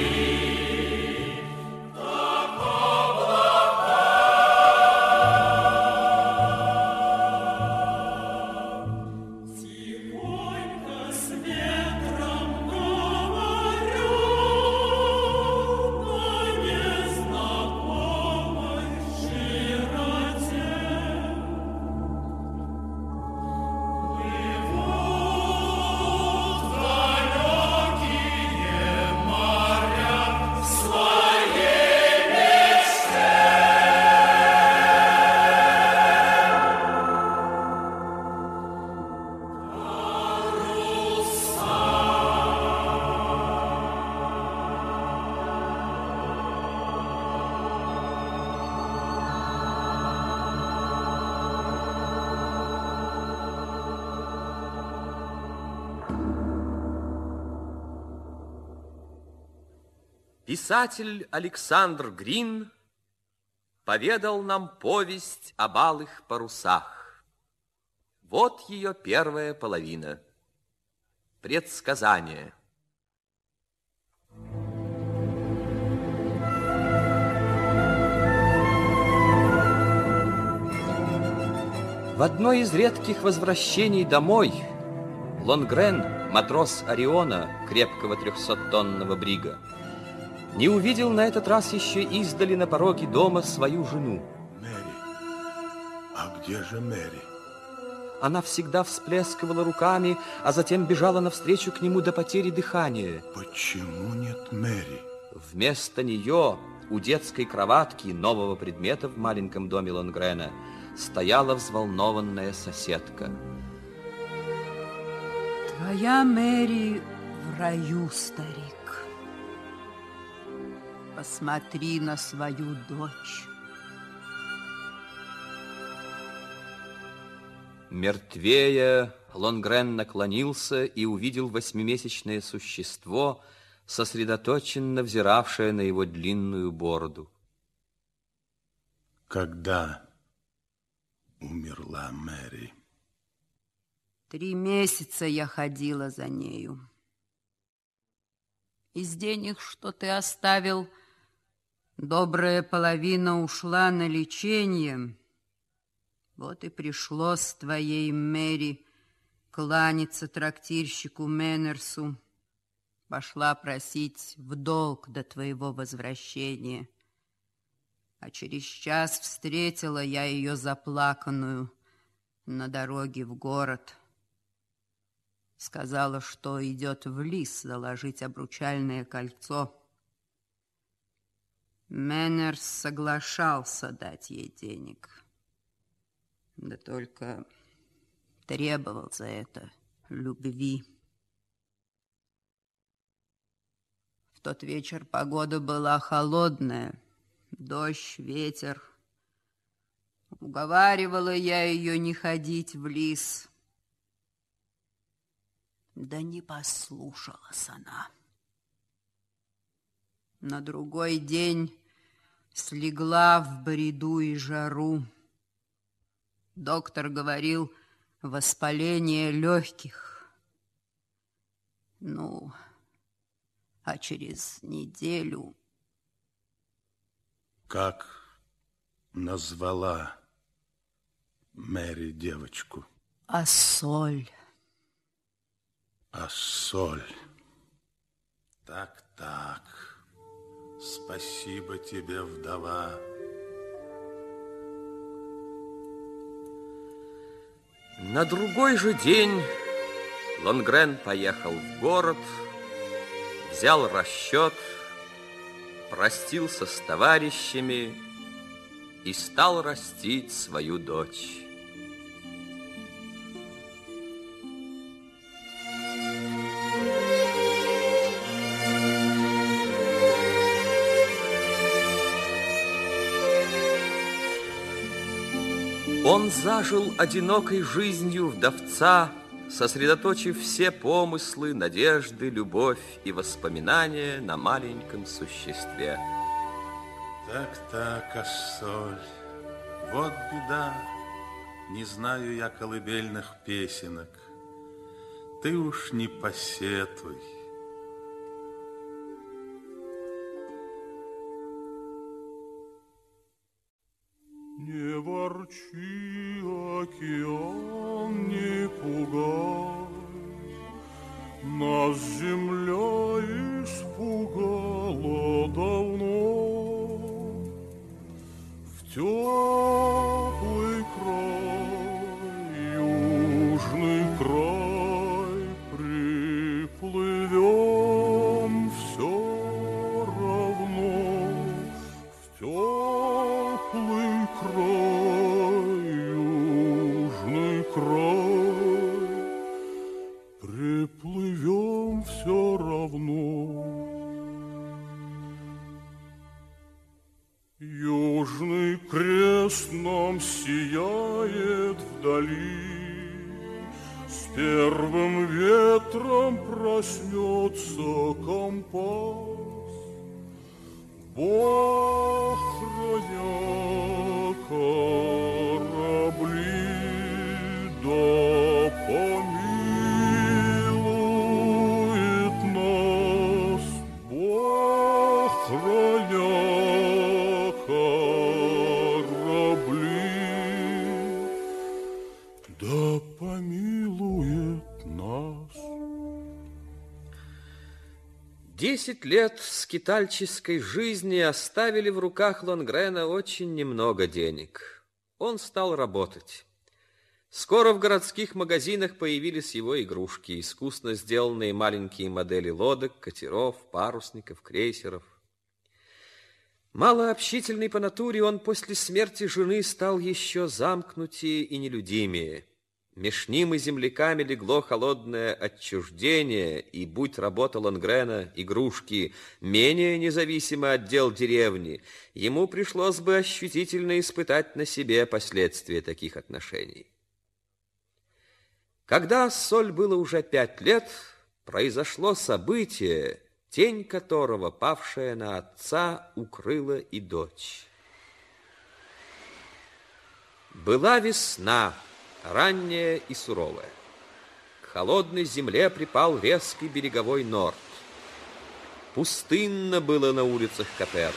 Maria. Писатель Александр Грин поведал нам повесть о балых парусах. Вот ее первая половина. Предсказание. В одно из редких возвращений домой Лонгрен, матрос Ориона, крепкого трехсоттонного брига, не увидел на этот раз еще издали на пороге дома свою жену. Мэри. А где же Мэри? Она всегда всплескивала руками, а затем бежала навстречу к нему до потери дыхания. Почему нет Мэри? Вместо нее у детской кроватки нового предмета в маленьком доме Лонгрена стояла взволнованная соседка. Твоя Мэри в раю, старик. Посмотри на свою дочь. Мертвея, Лонгрен наклонился и увидел восьмимесячное существо, сосредоточенно взиравшее на его длинную бороду. Когда умерла Мэри? Три месяца я ходила за нею. Из денег, что ты оставил, Добрая половина ушла на лечение. Вот и пришлось твоей Мэри кланяться трактирщику Меннерсу. Пошла просить в долг до твоего возвращения. А через час встретила я ее заплаканную на дороге в город. Сказала, что идет в лис заложить обручальное кольцо — Мэннерс соглашался дать ей денег. Да только требовал за это любви. В тот вечер погода была холодная, дождь, ветер. Уговаривала я ее не ходить в лис. Да не послушалась она. На другой день слегла в бреду и жару. Доктор говорил, воспаление легких. Ну, а через неделю... Как назвала Мэри девочку? Ассоль. Ассоль. Так-так. Спасибо тебе, вдова. На другой же день Лонгрен поехал в город, взял расчет, простился с товарищами и стал растить свою дочь. Он зажил одинокой жизнью вдовца, сосредоточив все помыслы, надежды, любовь и воспоминания на маленьком существе. Так-так, Ассоль, вот беда, не знаю я колыбельных песенок. Ты уж не посетуй. Не ворчи, океан, не пугай, War. Десять лет скитальческой жизни оставили в руках Лонгрена очень немного денег. Он стал работать. Скоро в городских магазинах появились его игрушки, искусно сделанные маленькие модели лодок, катеров, парусников, крейсеров. Малообщительный по натуре, он после смерти жены стал еще замкнутее и нелюдимее. Меж ним и земляками легло холодное отчуждение, и будь работа Лонгрена, игрушки, менее независимо от дел деревни, ему пришлось бы ощутительно испытать на себе последствия таких отношений. Когда Соль было уже пять лет, произошло событие, тень которого, павшая на отца, укрыла и дочь. Была весна, ранняя и суровая. К холодной земле припал резкий береговой норд. Пустынно было на улицах Каперны.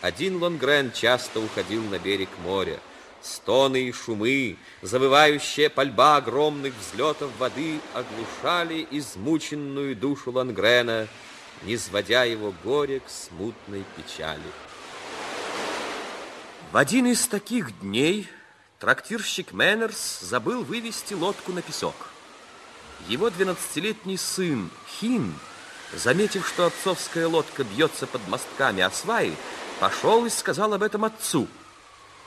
Один Лонгрен часто уходил на берег моря. Стоны и шумы, завывающая пальба огромных взлетов воды оглушали измученную душу Лонгрена, сводя его горе к смутной печали. В один из таких дней трактирщик Мэннерс забыл вывести лодку на песок. Его двенадцатилетний сын Хин, заметив, что отцовская лодка бьется под мостками о сваи, пошел и сказал об этом отцу.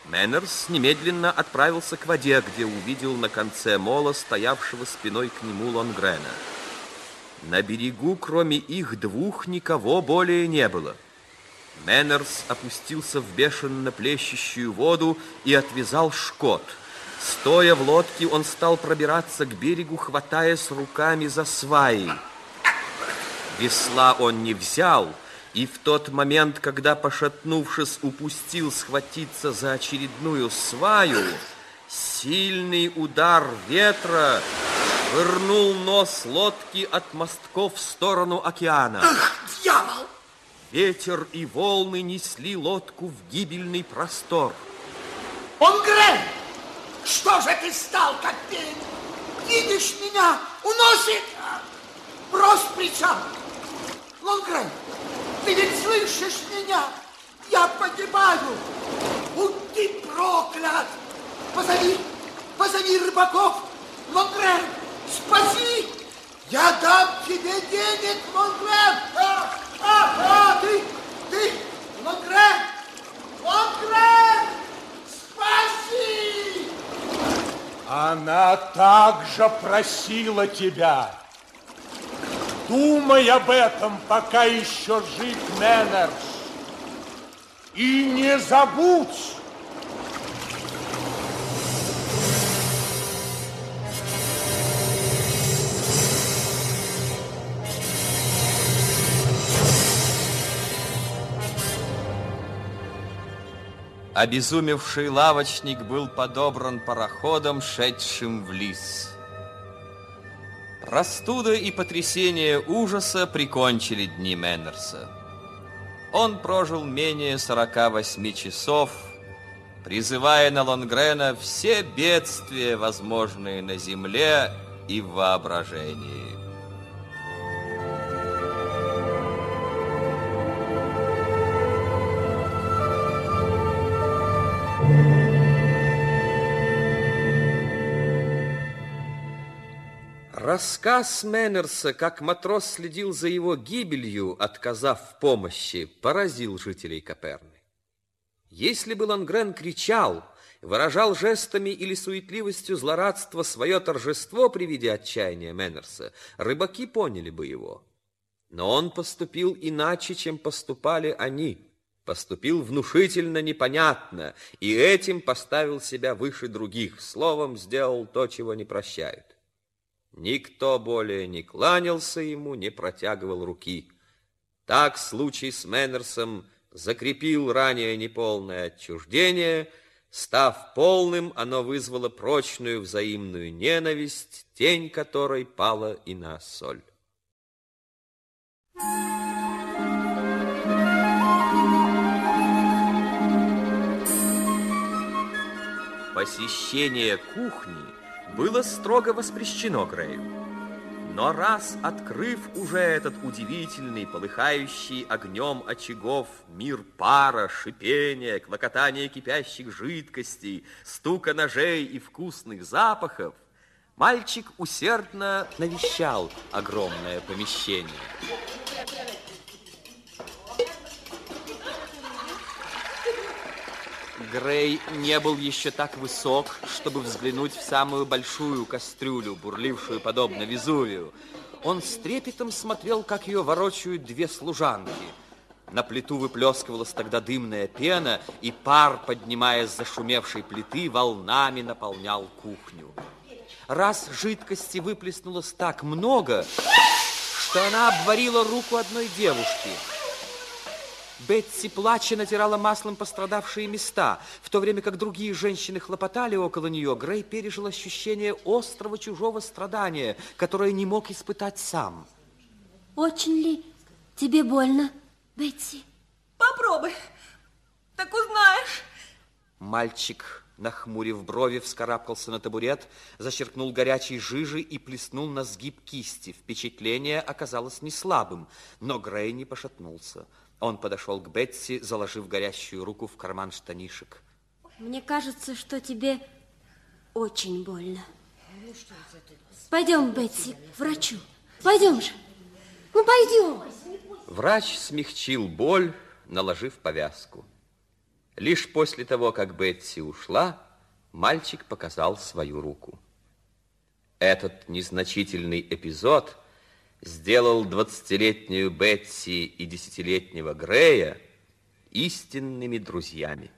Мэннерс немедленно отправился к воде, где увидел на конце мола стоявшего спиной к нему Лонгрена. На берегу, кроме их двух, никого более не было. Мэннерс опустился в бешено плещущую воду и отвязал шкот. Стоя в лодке, он стал пробираться к берегу, хватаясь руками за сваи. Весла он не взял, и в тот момент, когда, пошатнувшись, упустил схватиться за очередную сваю, сильный удар ветра швырнул нос лодки от мостков в сторону океана. Ах, дьявол! Ветер и волны несли лодку в гибельный простор. Онгрен, что же ты стал, как пень? Видишь меня? Уносит! Брось причал! Лонгрен, ты ведь слышишь меня? Я погибаю! Будь ты проклят! Позови, позови рыбаков! Лонгрен, спаси! Я дам тебе денег, Лонгрен! А, а, а, ты, ты, Лонгрен! Лонгрен! Спаси! Она также просила тебя. Думай об этом, пока еще жив Мэннерс. И не забудь, Обезумевший лавочник был подобран пароходом, шедшим в лис. Простуда и потрясение ужаса прикончили дни Мэннерса. Он прожил менее 48 часов, призывая на Лонгрена все бедствия, возможные на земле и в воображении. Рассказ Мэннерса, как матрос следил за его гибелью, отказав в помощи, поразил жителей Каперны. Если бы Лангрен кричал, выражал жестами или суетливостью злорадства свое торжество при виде отчаяния Мэннерса, рыбаки поняли бы его. Но он поступил иначе, чем поступали они. Поступил внушительно непонятно, и этим поставил себя выше других, словом, сделал то, чего не прощают. Никто более не кланялся ему, не протягивал руки. Так случай с Мэннерсом закрепил ранее неполное отчуждение, став полным, оно вызвало прочную взаимную ненависть, тень которой пала и на соль. Посещение кухни было строго воспрещено Грею. Но раз открыв уже этот удивительный, полыхающий огнем очагов мир пара, шипения, клокотания кипящих жидкостей, стука ножей и вкусных запахов, мальчик усердно навещал огромное помещение. Грей не был еще так высок, чтобы взглянуть в самую большую кастрюлю, бурлившую подобно Везувию. Он с трепетом смотрел, как ее ворочают две служанки. На плиту выплескивалась тогда дымная пена, и пар, поднимаясь с зашумевшей плиты, волнами наполнял кухню. Раз жидкости выплеснулось так много, что она обварила руку одной девушки – Бетси, плача, натирала маслом пострадавшие места. В то время как другие женщины хлопотали около нее, Грей пережил ощущение острого чужого страдания, которое не мог испытать сам. Очень ли тебе больно, Бетси? Попробуй, так узнаешь. Мальчик, нахмурив брови, вскарабкался на табурет, зачеркнул горячей жижи и плеснул на сгиб кисти. Впечатление оказалось не слабым, но Грей не пошатнулся. Он подошел к Бетси, заложив горящую руку в карман штанишек. Мне кажется, что тебе очень больно. Пойдем, Бетси, к врачу. Пойдем же. Ну, пойдем. Врач смягчил боль, наложив повязку. Лишь после того, как Бетси ушла, мальчик показал свою руку. Этот незначительный эпизод – сделал двадцатилетнюю Бетси и десятилетнего Грея истинными друзьями.